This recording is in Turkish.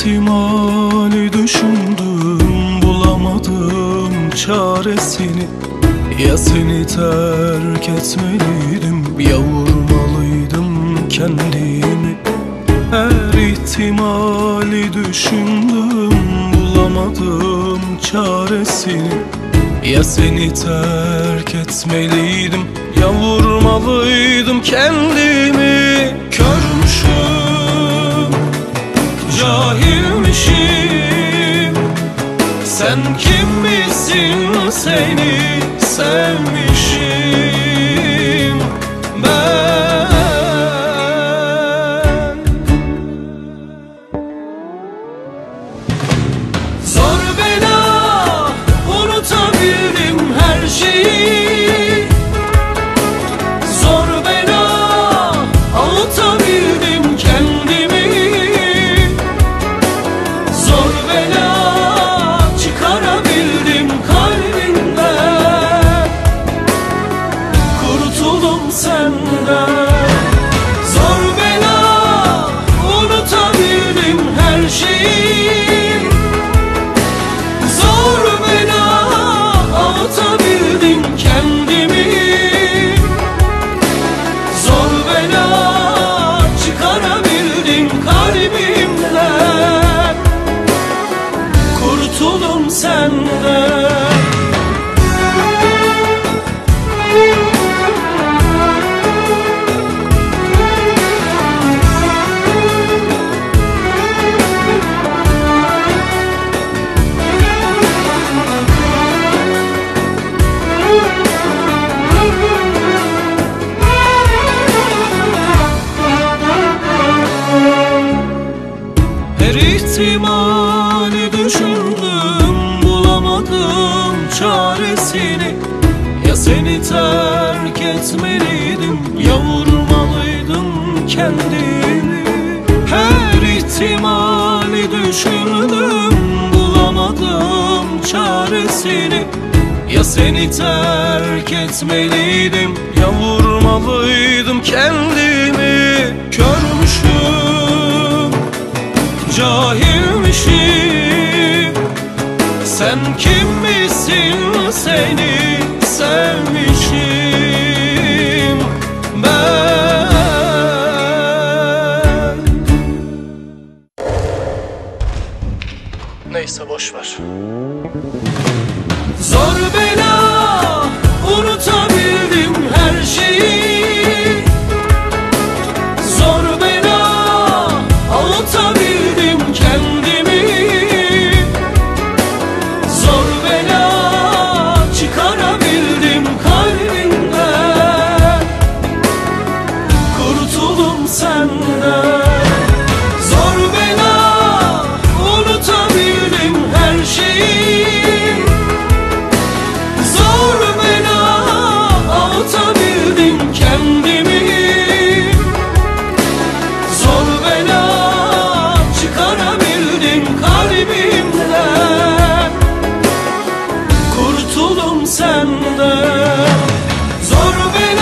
ihtimali düşündüm bulamadım çaresini. Ya seni terk etmeliydim ya vurmalıydım kendimi. Her ihtimali düşündüm bulamadım çaresini. Ya seni terk etmeliydim ya vurmalıydım kendimi seni sevmişim senden düşündüm bulamadım çaresini. Ya seni terk etmeliydim ya vurmalıydım kendimi. Her ihtimali düşündüm bulamadım çaresini. Ya seni terk etmeliydim ya vurmalıydım kendimi seni sevmişim ben Neyse boş ver. Zor bela buldum senden. Zor beni